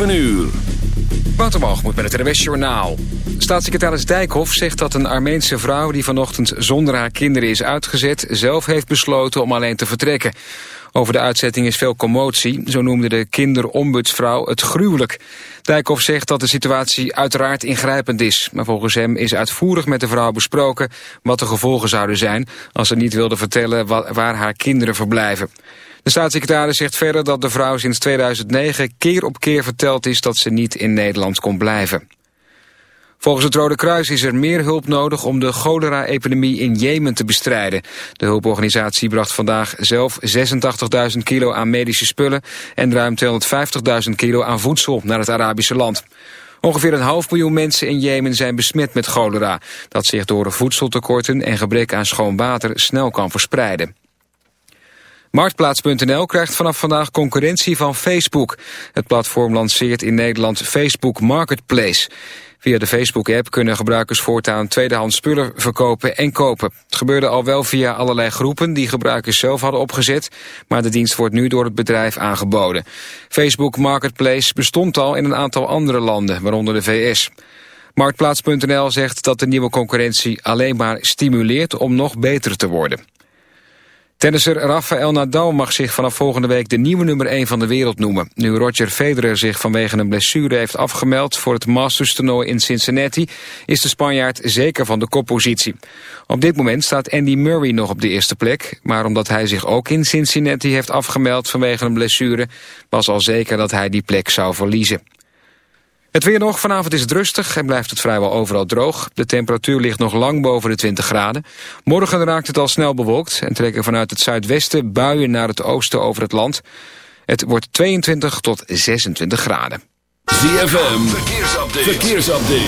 7 uur. moet met het RWS Journaal. Staatssecretaris Dijkhoff zegt dat een Armeense vrouw... die vanochtend zonder haar kinderen is uitgezet... zelf heeft besloten om alleen te vertrekken. Over de uitzetting is veel commotie. Zo noemde de kinderombudsvrouw het gruwelijk. Dijkhoff zegt dat de situatie uiteraard ingrijpend is. Maar volgens hem is uitvoerig met de vrouw besproken... wat de gevolgen zouden zijn... als ze niet wilde vertellen waar haar kinderen verblijven. De staatssecretaris zegt verder dat de vrouw sinds 2009 keer op keer verteld is dat ze niet in Nederland kon blijven. Volgens het Rode Kruis is er meer hulp nodig om de cholera-epidemie in Jemen te bestrijden. De hulporganisatie bracht vandaag zelf 86.000 kilo aan medische spullen en ruim 250.000 kilo aan voedsel naar het Arabische land. Ongeveer een half miljoen mensen in Jemen zijn besmet met cholera, dat zich door voedseltekorten en gebrek aan schoon water snel kan verspreiden. Marktplaats.nl krijgt vanaf vandaag concurrentie van Facebook. Het platform lanceert in Nederland Facebook Marketplace. Via de Facebook-app kunnen gebruikers voortaan tweedehands spullen verkopen en kopen. Het gebeurde al wel via allerlei groepen die gebruikers zelf hadden opgezet, maar de dienst wordt nu door het bedrijf aangeboden. Facebook Marketplace bestond al in een aantal andere landen, waaronder de VS. Marktplaats.nl zegt dat de nieuwe concurrentie alleen maar stimuleert om nog beter te worden. Tennisser Rafael Nadal mag zich vanaf volgende week de nieuwe nummer 1 van de wereld noemen. Nu Roger Federer zich vanwege een blessure heeft afgemeld voor het Masters toernooi in Cincinnati, is de Spanjaard zeker van de koppositie. Op dit moment staat Andy Murray nog op de eerste plek, maar omdat hij zich ook in Cincinnati heeft afgemeld vanwege een blessure, was al zeker dat hij die plek zou verliezen. Het weer nog. Vanavond is het rustig en blijft het vrijwel overal droog. De temperatuur ligt nog lang boven de 20 graden. Morgen raakt het al snel bewolkt en trekken vanuit het zuidwesten buien naar het oosten over het land. Het wordt 22 tot 26 graden. ZFM, verkeersupdate. verkeersupdate.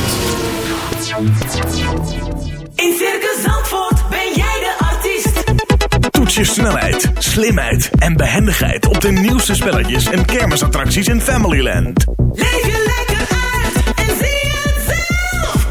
In Circus Zandvoort ben jij de artiest. Toets je snelheid, slimheid en behendigheid op de nieuwste spelletjes en kermisattracties in Familyland. Leef je lekker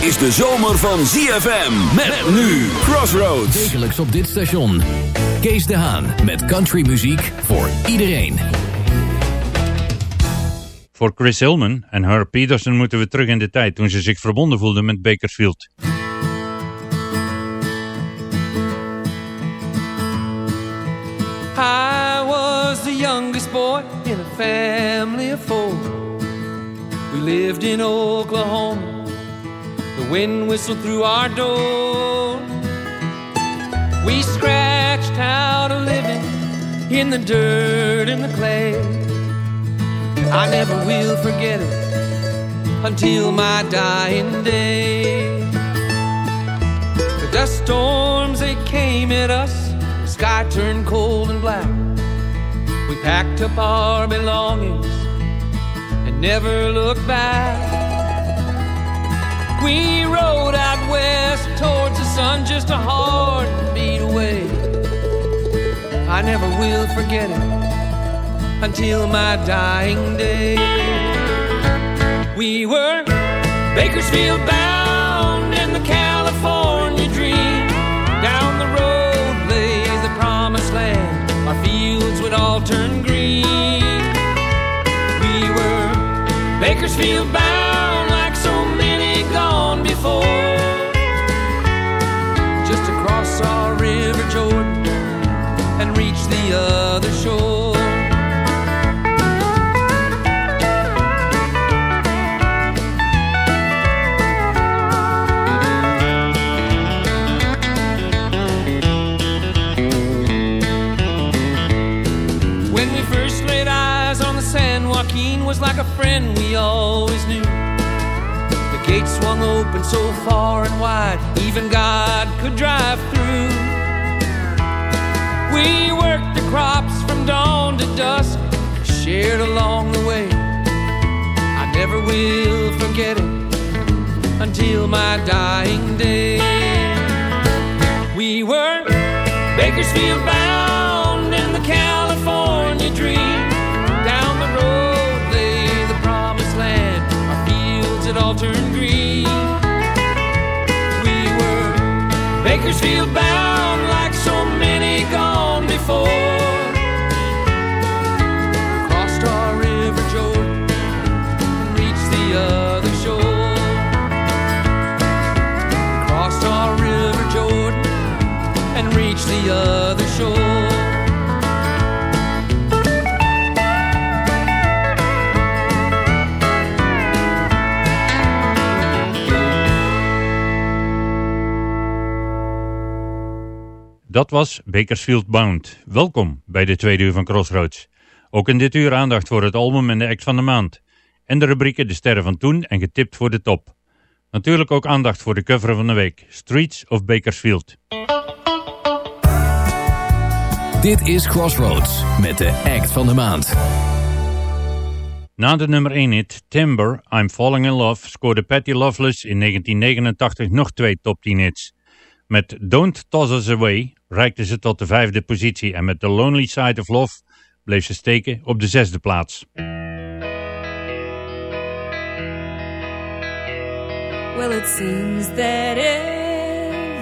is de zomer van ZFM. Met nu Crossroads. Wekelijks op dit station. Kees de Haan met countrymuziek voor iedereen. Voor Chris Hillman en Herb Peterson moeten we terug in de tijd... toen ze zich verbonden voelden met Bakersfield. I was the youngest boy in a family of four. We lived in Oklahoma wind whistled through our door. We scratched out a living in the dirt and the clay. I never will forget it until my dying day. The dust storms, they came at us, the sky turned cold and black. We packed up our belongings and never looked back. We rode out west towards the sun, just a heartbeat away. I never will forget it until my dying day. We were Bakersfield bound in the California dream. Down the road lay the promised land. Our fields would all turn green. We were Bakersfield bound and reach the other shore. When we first laid eyes on the San Joaquin was like a friend we always knew. The gates swung open so far and wide, even God could drive through. We worked the crops from dawn to dusk, shared along the way. I never will forget it until my dying day. We were Bakersfield bound in the California dream. Down the road lay the promised land. Our fields had all turned green. We were Bakersfield bound Crossed our river Jordan, and reached the other shore. Crossed our river Jordan and reached the other shore. Dat was Bakersfield Bound. Welkom bij de tweede uur van Crossroads. Ook in dit uur aandacht voor het album en de act van de maand. En de rubrieken De Sterren van Toen en Getipt voor de Top. Natuurlijk ook aandacht voor de cover van de week. Streets of Bakersfield. Dit is Crossroads met de act van de maand. Na de nummer 1 hit Timber, I'm Falling in Love scoorde Patty Loveless in 1989 nog twee top 10 hits. Met Don't Toss Us Away reikte ze tot de vijfde positie en met The Lonely Side of Love bleef ze steken op de zesde plaats. Well, it seems that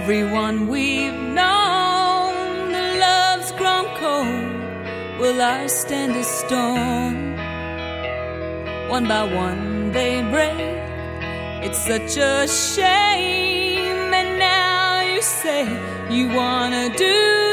everyone we've known, the love's grown cold. Will I stand a storm? One by one they break. It's such a shame, you say you wanna do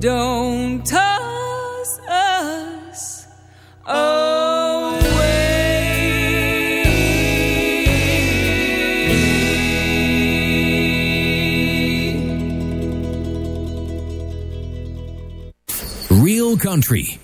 Don't toss us away. Real country.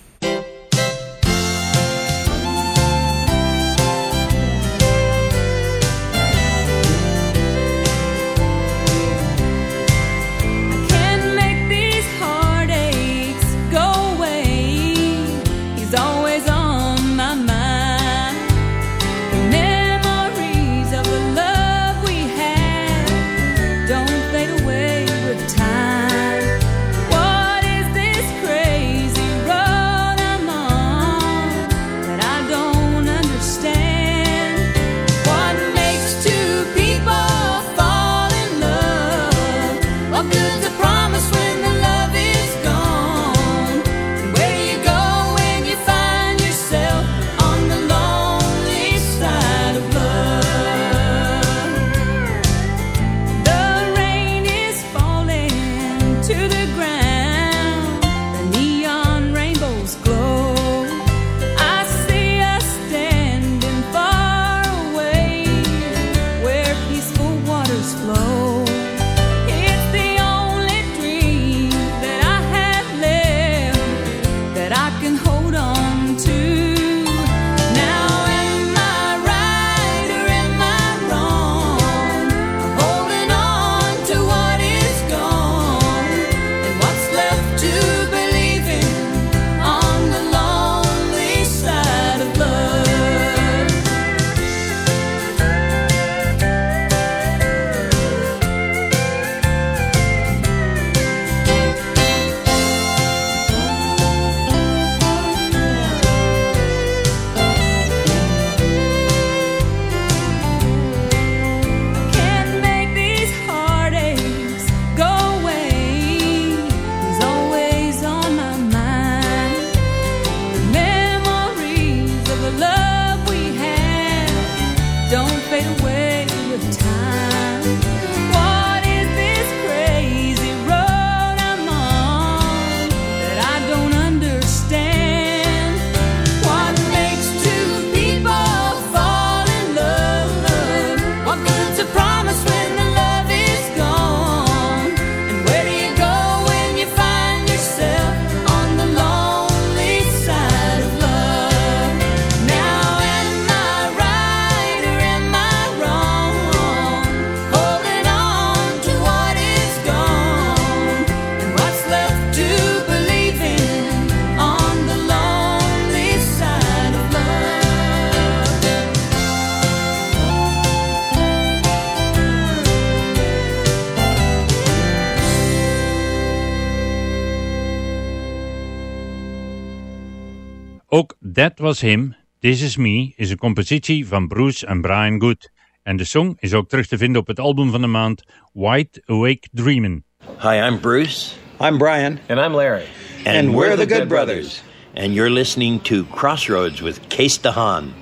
That Was Him, This Is Me is een compositie van Bruce en Brian Good. En de song is ook terug te vinden op het album van de maand Wide Awake Dreamin'. Hi, I'm Bruce. I'm Brian. And I'm Larry. And, and we're, we're, the, the Good, Good brothers. brothers. And you're listening to Crossroads with Kees de Haan.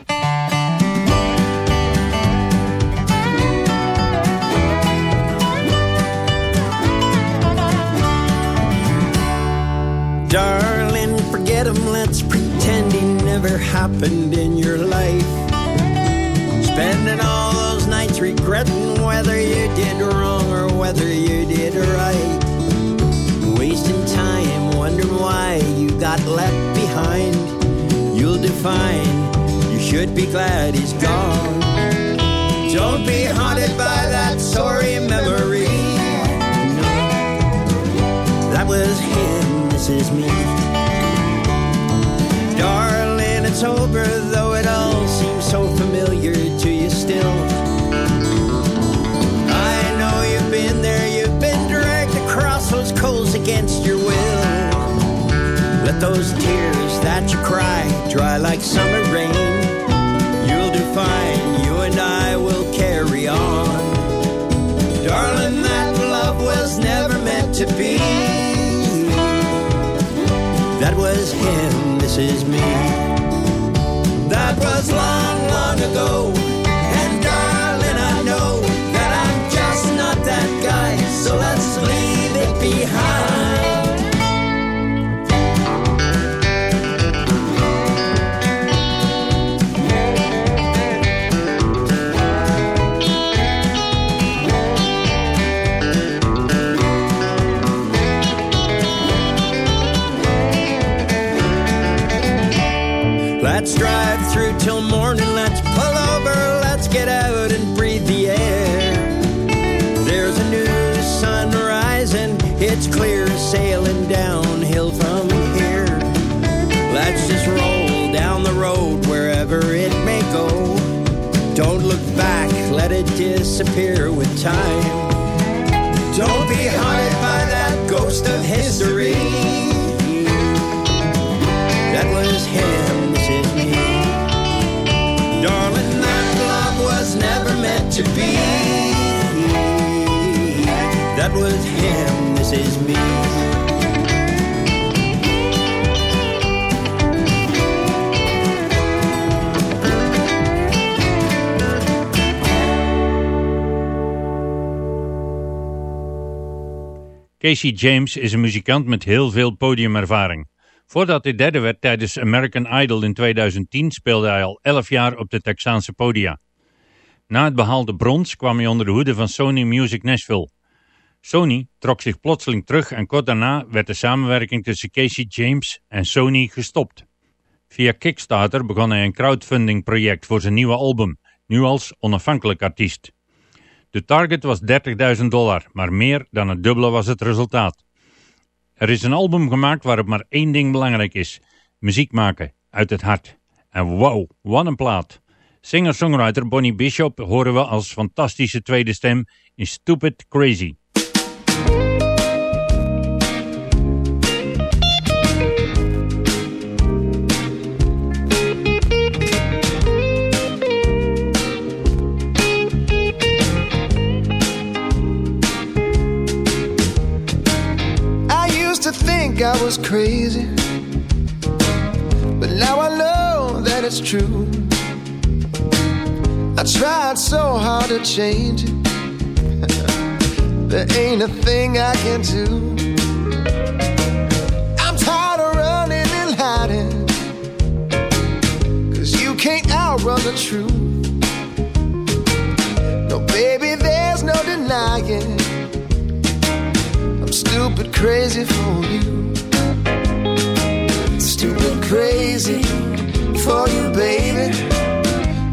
Darling, forget him, let's pretend happened in your life. Spending all those nights regretting whether you did wrong or whether you did right. Wasting time wondering why you got left behind. You'll define, you should be glad he's gone. Don't be haunted by that sorry memory. That was him, this is me sober, though it all seems so familiar to you still. I know you've been there, you've been dragged across those coals against your will. Let those tears that you cry dry like summer rain. You'll do fine, you and I will carry on. Darling, that love was never meant to be. That was him, this is me. Was Don't look back. Let it disappear with time. Don't be haunted by that ghost of history. That was him, this is me. Darling, that love was never meant to be. That was him, this is me. Casey James is een muzikant met heel veel podiumervaring. Voordat hij derde werd tijdens American Idol in 2010 speelde hij al 11 jaar op de Texaanse podia. Na het behaalde brons kwam hij onder de hoede van Sony Music Nashville. Sony trok zich plotseling terug en kort daarna werd de samenwerking tussen Casey James en Sony gestopt. Via Kickstarter begon hij een crowdfunding project voor zijn nieuwe album, nu als onafhankelijk artiest. De target was 30.000 dollar, maar meer dan het dubbele was het resultaat. Er is een album gemaakt waarop maar één ding belangrijk is. Muziek maken, uit het hart. En wow, wat een plaat. Singer-songwriter Bonnie Bishop horen we als fantastische tweede stem in Stupid Crazy. I was crazy, but now I know that it's true. I tried so hard to change it, there ain't a thing I can do. I'm tired of running and hiding, cause you can't outrun the truth. No, baby, there's no denying. I'm stupid crazy for you. Stupid crazy for you, baby.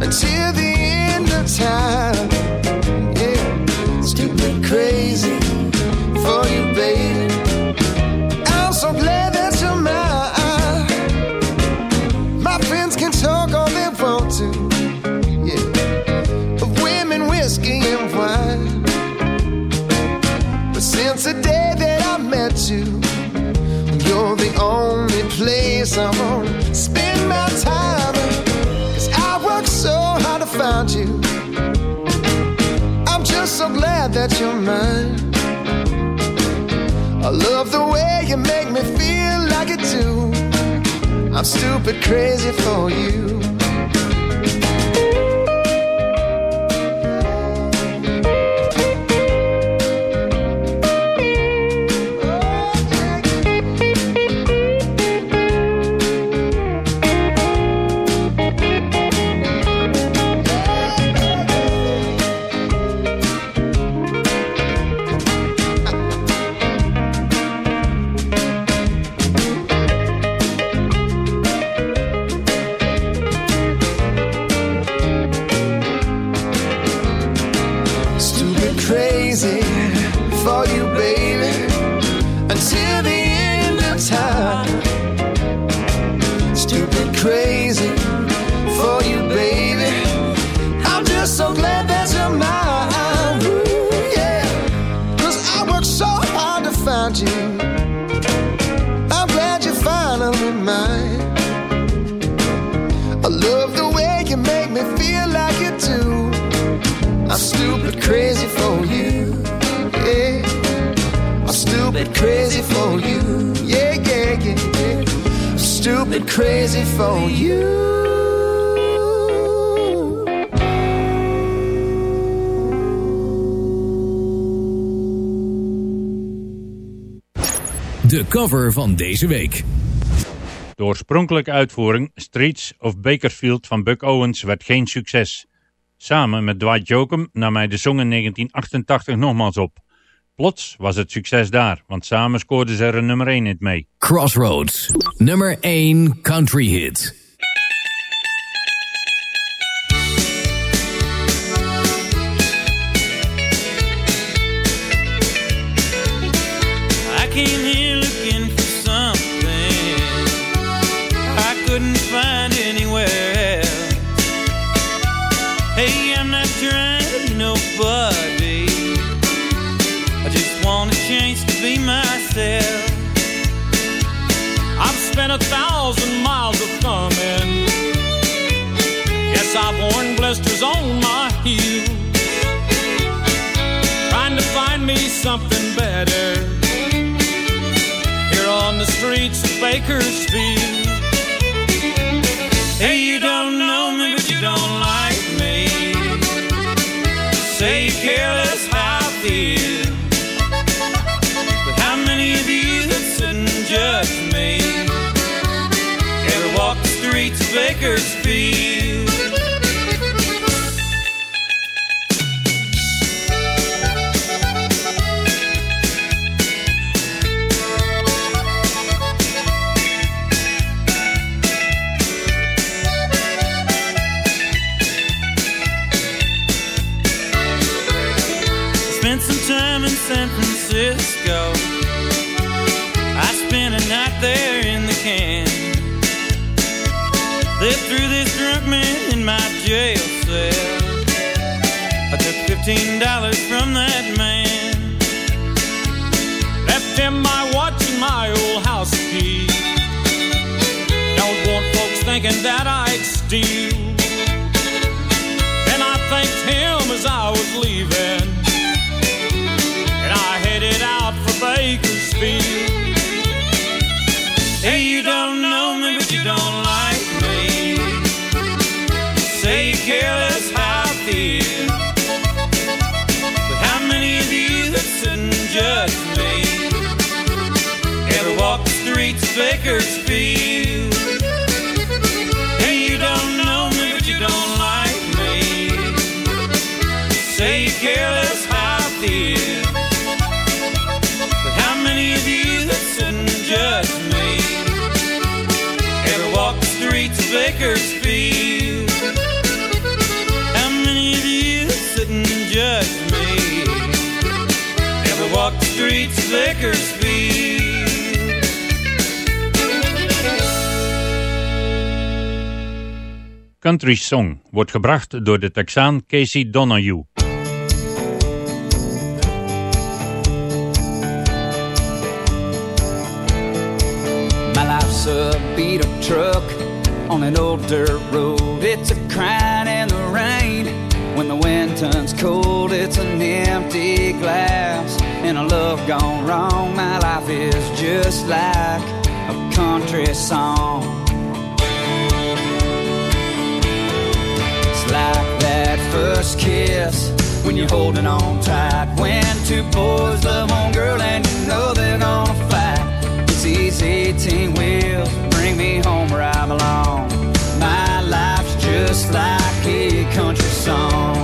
Until the end of time. Yeah. Stupid crazy for you, baby. I'm so glad that you're mine. My friends can talk all they want to. Yeah. Of women, whiskey, and wine. But since the day that I met you, place I wanna spend my time. Cause I worked so hard to find you. I'm just so glad that you're mine. I love the way you make me feel like it too. I'm stupid crazy for you. Crazy for you. De cover van deze week. De oorspronkelijke uitvoering Streets of Bakersfield van Buck Owens werd geen succes. Samen met Dwight Jokum nam hij de song in 1988 nogmaals op. Plots was het succes daar, want samen scoorden ze er een nummer 1 hit mee. Crossroads, nummer 1 country hit. Thousand miles of thumbing. Yes, I've worn blisters on my heels. Trying to find me something better here on the streets of Bakersfield. Hey, streets of Bakersfield? Country Song wordt gebracht door de Texaan Casey Donahue. My life's a beat up truck on an old dirt road. It's a crying in the rain. When the wind turns cold, it's an empty glass. And a love gone wrong. My life is just like a country song. First kiss when you're holding on tight. When two boys love one girl and you know they're gonna fight. It's these 18 wheels bring me home where I belong. My life's just like a country song.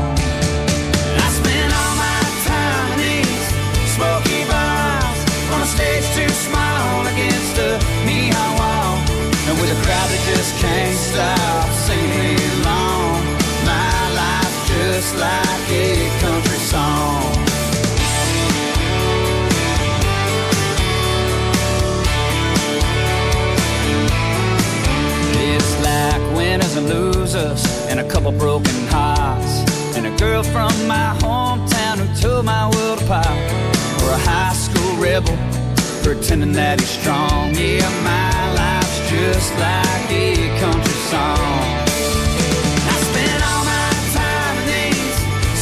I spend all my time in these smoky bars on a stage too small against a neon wall, and with a crowd that just can't stop just like a country song. It's like winners and losers and a couple broken hearts. And a girl from my hometown who tore my world apart. Or a high school rebel pretending that he's strong. Yeah, my life's just like a country song.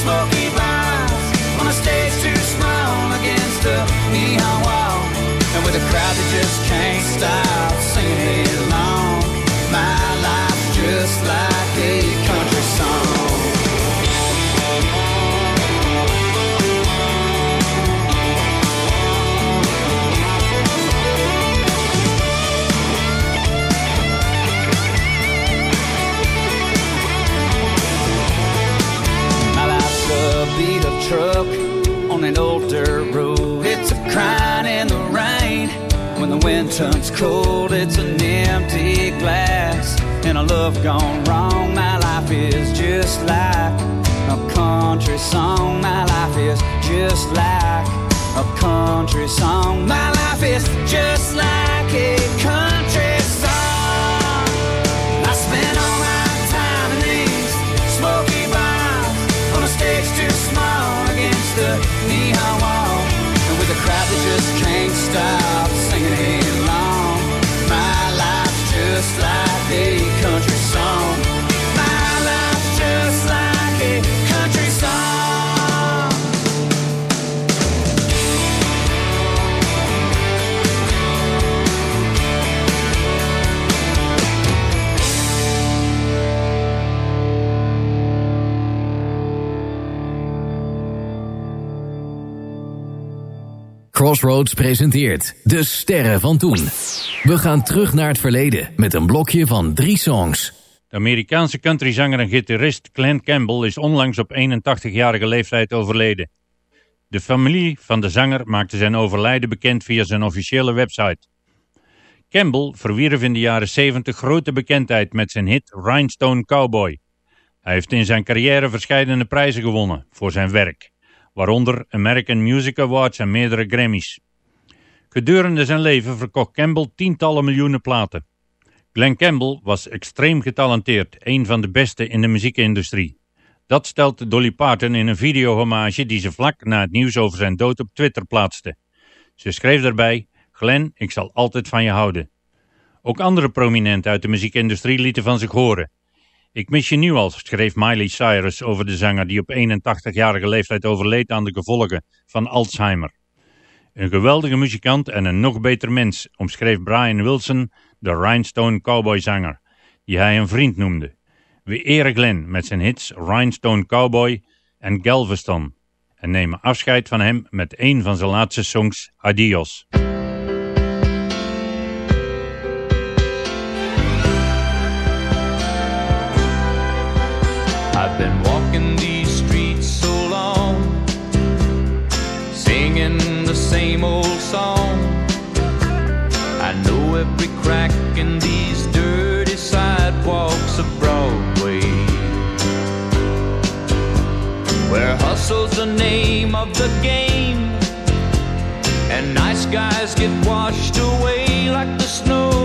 Smoky bars on a stage too small against a neon wall. And with a crowd that just can't stop singing along. My life's just like a country song. Wind turns cold, it's an empty glass. And a love gone wrong. My life is just like a country song. My life is just like a country song. My life is just like a country song. I spend all my time in these smoky bars on a stage too small against the neon wall, and with a crowd that just can't Crossroads presenteert De Sterren van Toen. We gaan terug naar het verleden met een blokje van drie songs. De Amerikaanse countryzanger en gitarist Glenn Campbell is onlangs op 81-jarige leeftijd overleden. De familie van de zanger maakte zijn overlijden bekend via zijn officiële website. Campbell verwierf in de jaren 70 grote bekendheid met zijn hit Rhinestone Cowboy. Hij heeft in zijn carrière verschillende prijzen gewonnen voor zijn werk, waaronder American Music Awards en meerdere Grammys. Gedurende zijn leven verkocht Campbell tientallen miljoenen platen. Glenn Campbell was extreem getalenteerd, een van de beste in de muziekindustrie. Dat stelt Dolly Parton in een videohommage die ze vlak na het nieuws over zijn dood op Twitter plaatste. Ze schreef daarbij, Glenn, ik zal altijd van je houden. Ook andere prominenten uit de muziekindustrie lieten van zich horen. Ik mis je nu al, schreef Miley Cyrus over de zanger die op 81-jarige leeftijd overleed aan de gevolgen van Alzheimer. Een geweldige muzikant en een nog beter mens, omschreef Brian Wilson, de Rhinestone Cowboy-zanger, die hij een vriend noemde. We eren Glenn met zijn hits Rhinestone Cowboy en Galveston en nemen afscheid van hem met een van zijn laatste songs, Adios. I've been walking these streets so long, singing the same old song. I know every crack in these dirty sidewalks of Broadway, where hustle's the name of the game, and nice guys get washed away like the snow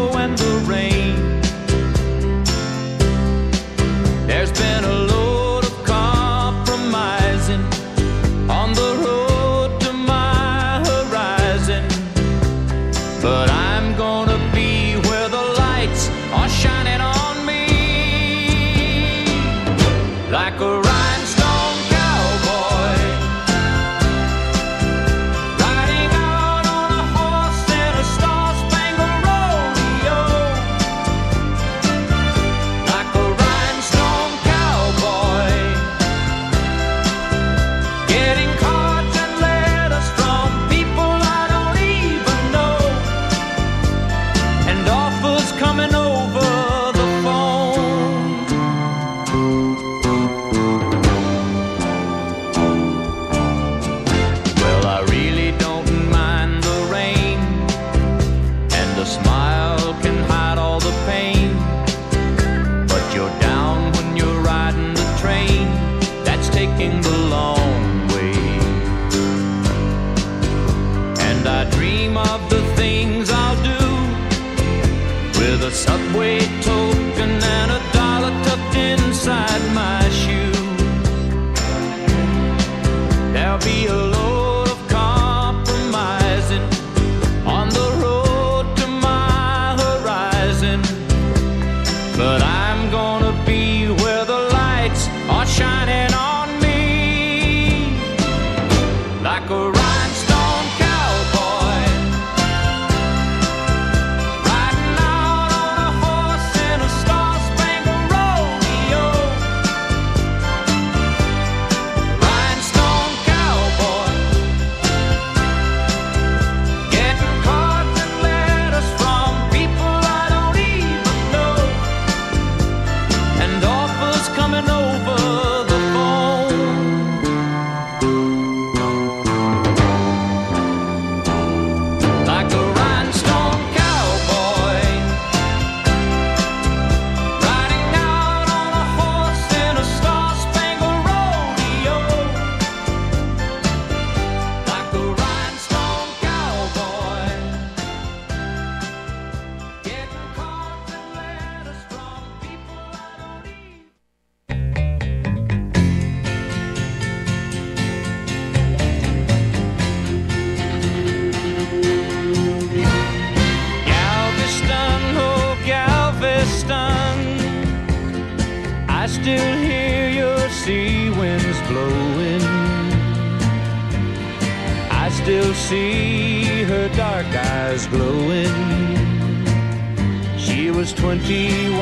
21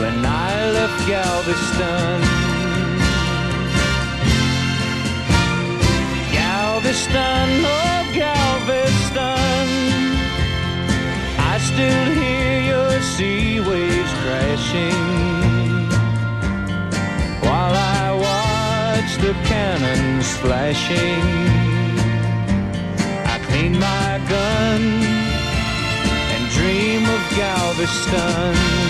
when I left Galveston. Galveston, oh Galveston. I still hear your sea waves crashing while I watch the cannons flashing. I clean my gun Galveston.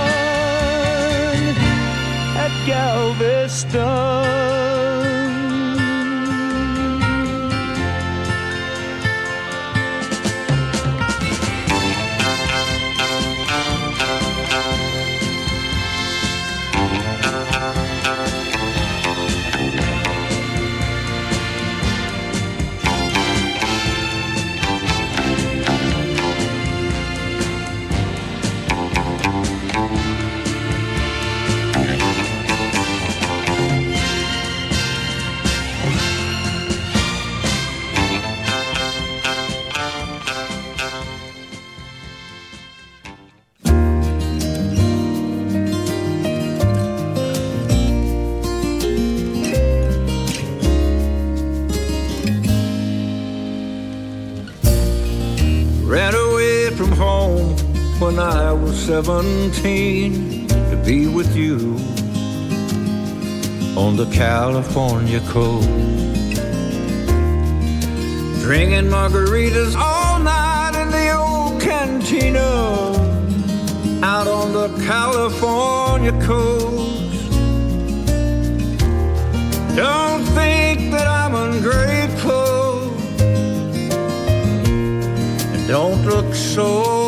Galveston. 17 to be with you on the California coast. Drinking margaritas all night in the old cantina out on the California coast. Don't think that I'm ungrateful. And don't look so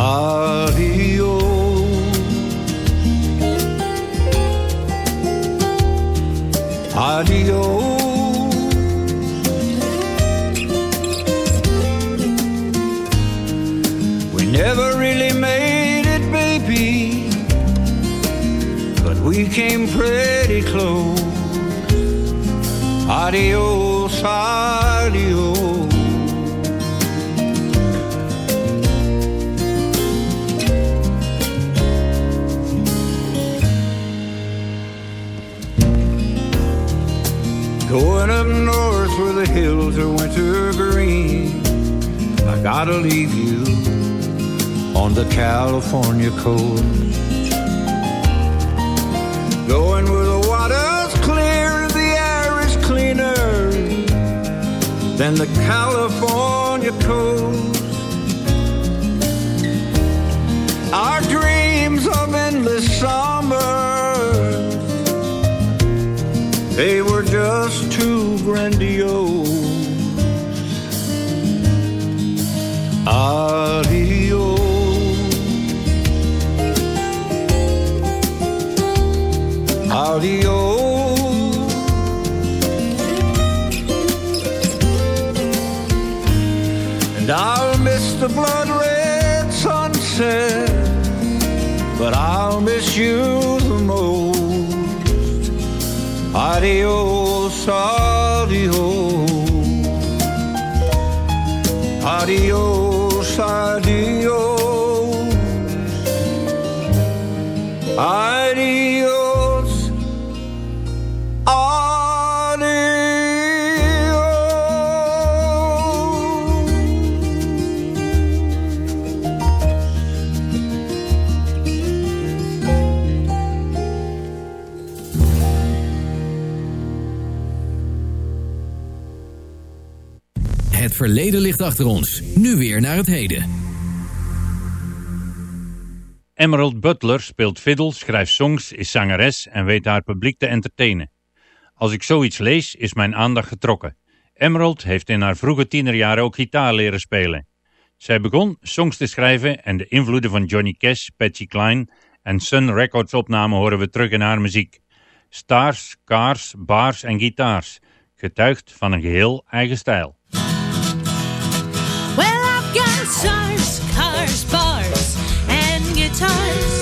Adios. Adios. We never really made it, baby, but we came pretty close. Adios, adios. Are winter green. I gotta leave you on the California coast. Going where the water's clear and the air is cleaner than the California coast. Our dreams of endless summers, they were just too grandiose. Sunset, but I'll miss you the most. Adios, adios. Adios, adios. Adios, verleden ligt achter ons. Nu weer naar het heden. Emerald Butler speelt fiddle, schrijft songs, is zangeres en weet haar publiek te entertainen. Als ik zoiets lees, is mijn aandacht getrokken. Emerald heeft in haar vroege tienerjaren ook gitaar leren spelen. Zij begon songs te schrijven en de invloeden van Johnny Cash, Patsy Cline en Sun Records opnamen horen we terug in haar muziek. Stars, cars, bars en gitaars, getuigt van een geheel eigen stijl. Stars, cars, bars, and guitars.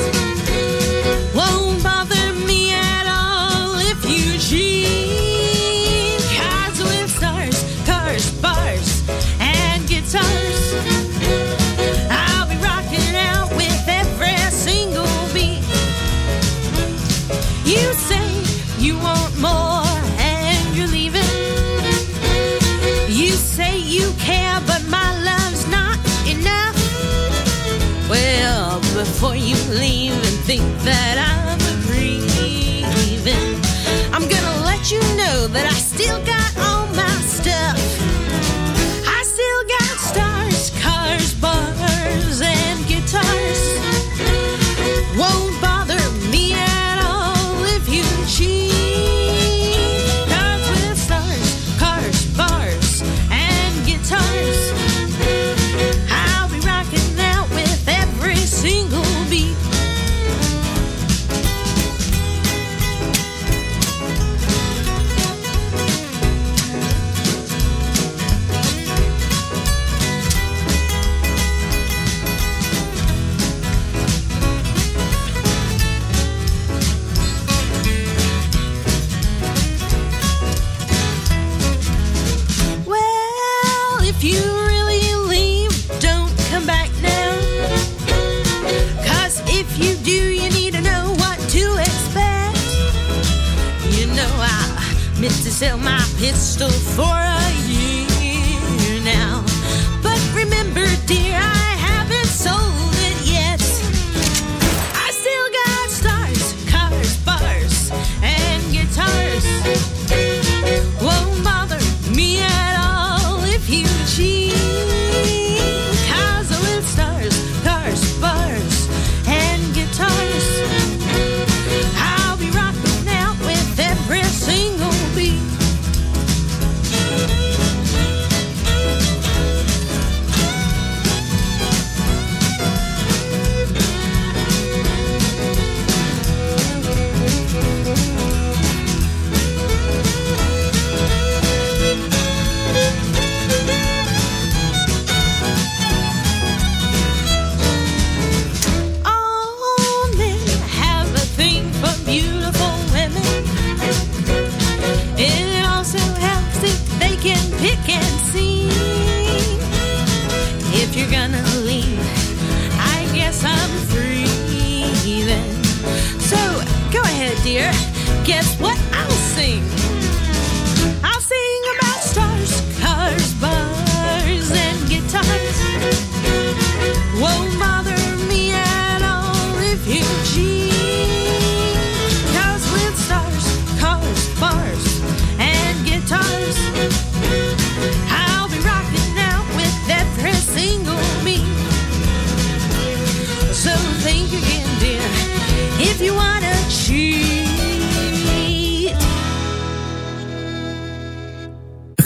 That I'm grieving, I'm gonna let you know that I still got pistol for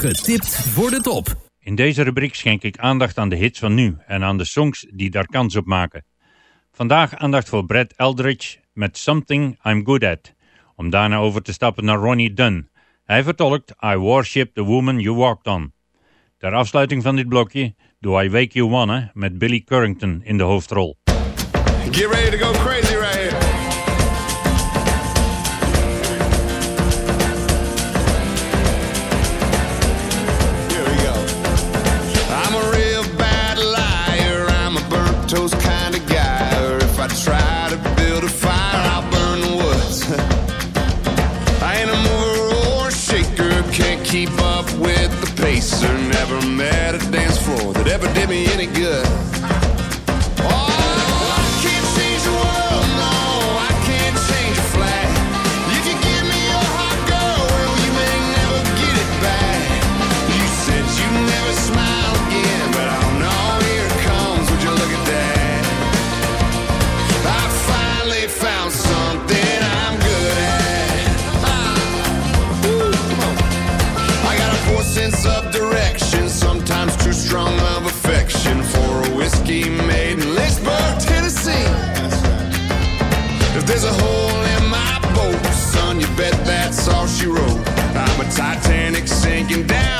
Getipt voor de top. In deze rubriek schenk ik aandacht aan de hits van nu en aan de songs die daar kans op maken. Vandaag aandacht voor Brad Eldridge met Something I'm Good At, om daarna over te stappen naar Ronnie Dunn. Hij vertolkt I Worship the Woman You Walked On. Ter afsluiting van dit blokje Do I Wake You Wanna met Billy Currington in de hoofdrol. Get ready to go crazy right keep up with the pace. pacer. Never met a dance floor that ever did me any good. she wrote. I'm a Titanic sinking down.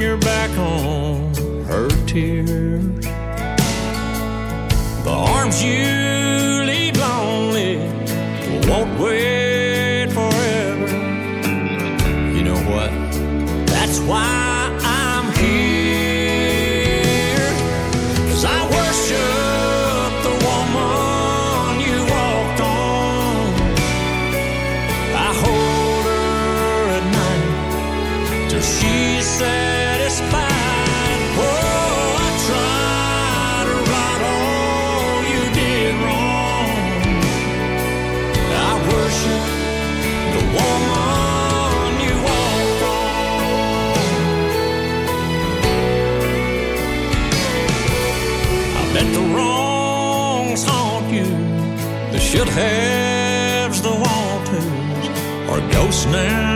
your back on her tears. The arms you now.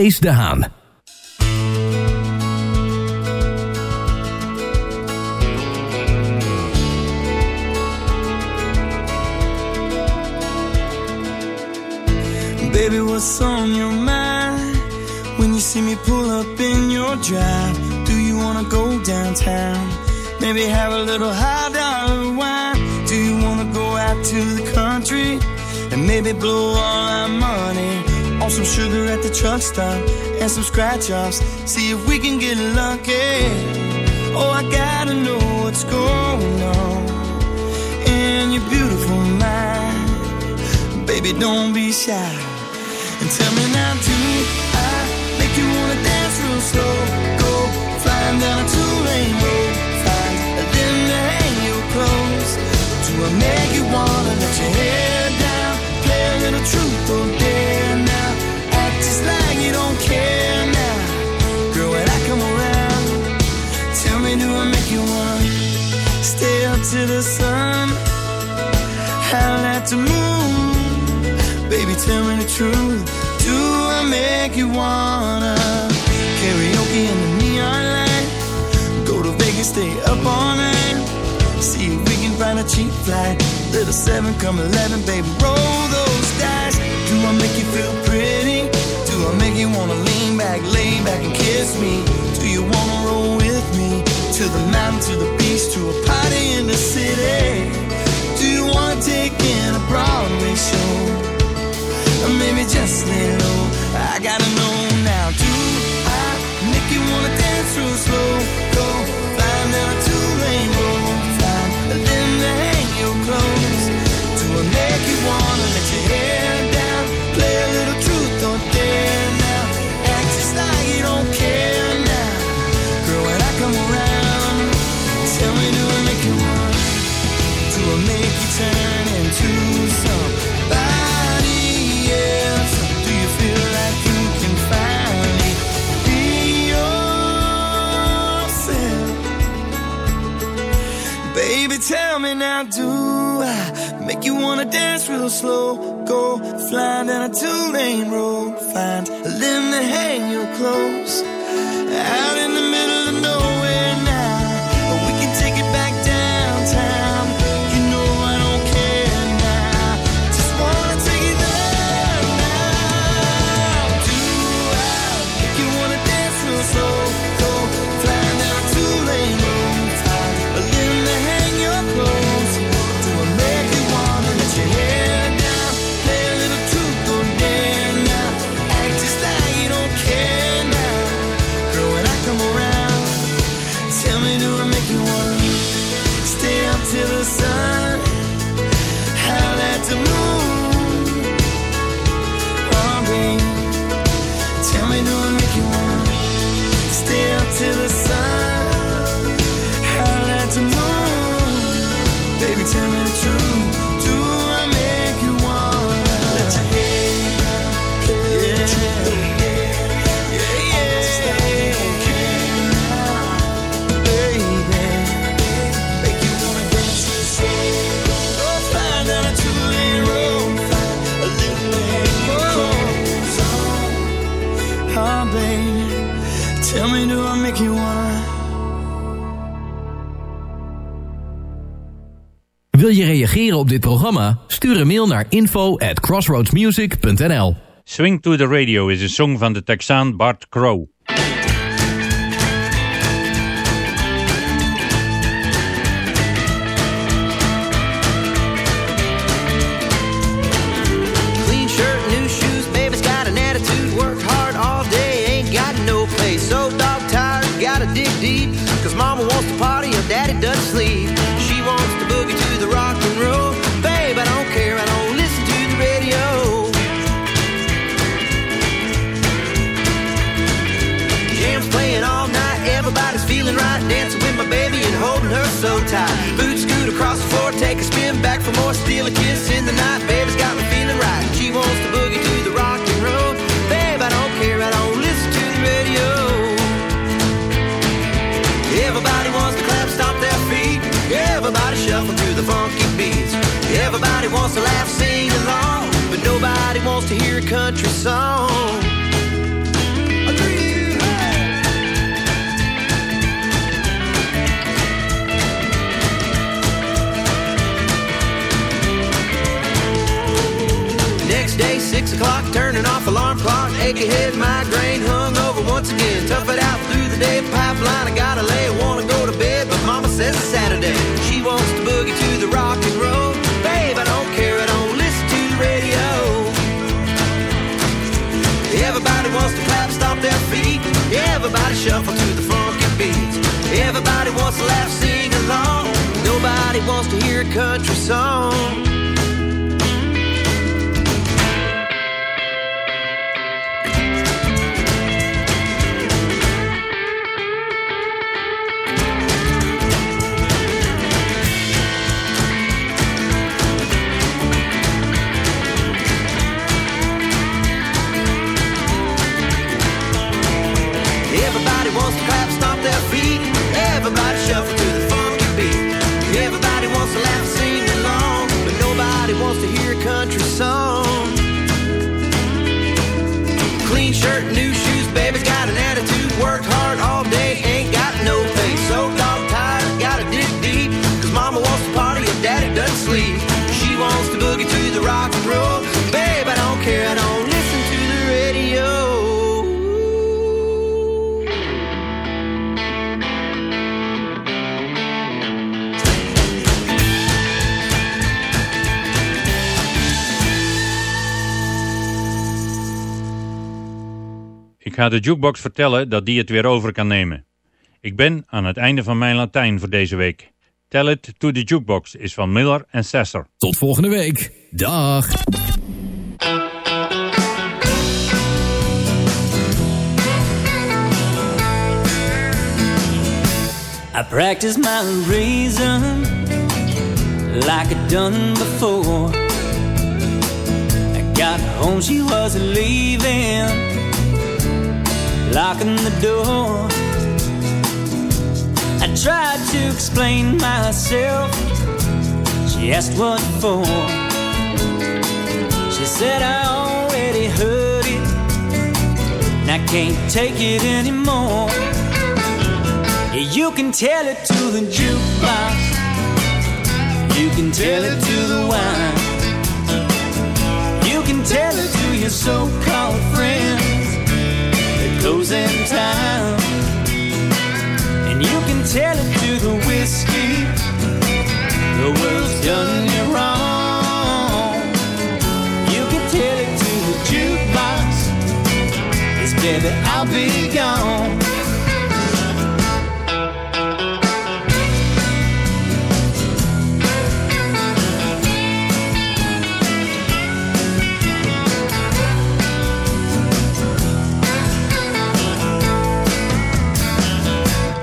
Kees de Haan. Baby, what's on your mind when you see me pull up in your drive? Do you wanna go downtown? Maybe have a little high dollar wine. Do you wanna go out to the country and maybe blow all our money on some sugar at the truck stop and some scratch offs? See if we can get lucky. Oh, I gotta know what's going on in your beautiful mind. Baby, don't be shy. And tell me now, do I make you wanna dance real slow? Go flying down a two-lane road, find a limb to hang your clothes. Do I make you wanna let your hair down, play a little truth or dare to Stay up to the sun, howl at the moon? Baby, tell me the truth. Do I make you wanna karaoke in the neon light? Go to Vegas, stay up all night. See if we can find a cheap flight. Little seven, come eleven, baby, roll those dice. Do I make you feel pretty? Do I make you wanna lean back, lay back and kiss me? Do you wanna roll with me to the mountain, to the beach, to a party in the city? Do you wanna take in a Broadway show? Or maybe just lay low. I gotta know make you wanna dance real slow? Go flying down a two-lane road, find a limb to hang your clothes. Out in Wil je reageren op dit programma? Stuur een mail naar info at crossroadsmusic.nl Swing to the Radio is een song van de Texaan Bart Crow. a spin back for more, steal a kiss in the night. Baby's got me feeling right. She wants to boogie to the rock and roll. Babe, I don't care, I don't listen to the radio. Everybody wants to clap, stop their feet. Everybody shuffle to the funky beats. Everybody wants to laugh, sing along, but nobody wants to hear a country song. O'clock, turning off alarm clock, achy head, migraine, hung over once again. Tough it out through the day, pipeline, I gotta lay, wanna go to bed, but mama says it's Saturday. She wants to boogie to the rock and roll. Babe, I don't care, I don't listen to the radio. Everybody wants to clap, stomp their feet. Everybody shuffle to the funky beat. Everybody wants to laugh, sing along. Nobody wants to hear a country song. To clap, ga de jukebox vertellen dat die het weer over kan nemen. Ik ben aan het einde van mijn Latijn voor deze week. Tell It to the Jukebox is van Miller en Sasser. Tot volgende week. Dag. I practice my reason like I done before. I got home, she was leaving, locking the door. I tried to explain myself. She asked what for. She said I already heard it, and I can't take it anymore. You can tell it to the jukebox. You can tell it to the wine. You can tell it to your so-called friends. Closing time. And you can tell it to the whiskey. The world's done you wrong. You can tell it to the jukebox. Yes, baby, I'll be gone.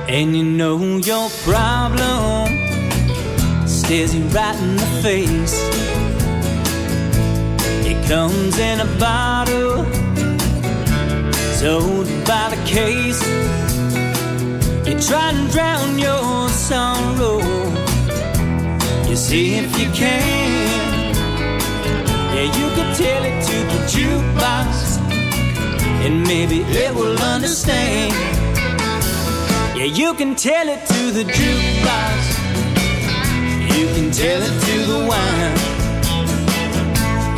And you know your problem stares you right in the face. It comes in a bottle, sold by the case. You try and drown your sorrow. You see if you can. Yeah, you can tell it to the jukebox, and maybe it will understand. Yeah, you can tell it to the jukebox. You can tell it to the wine.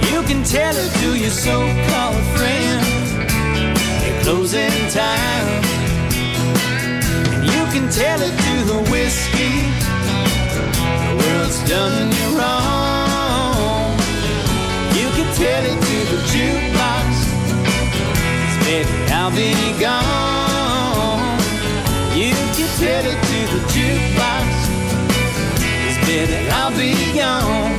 You can tell it to your so-called friends. They're closing time. And you can tell it to the whiskey. The world's done you wrong. You can tell it to the jukebox. 'Cause baby, I'll be gone. Baby, I'll be gone.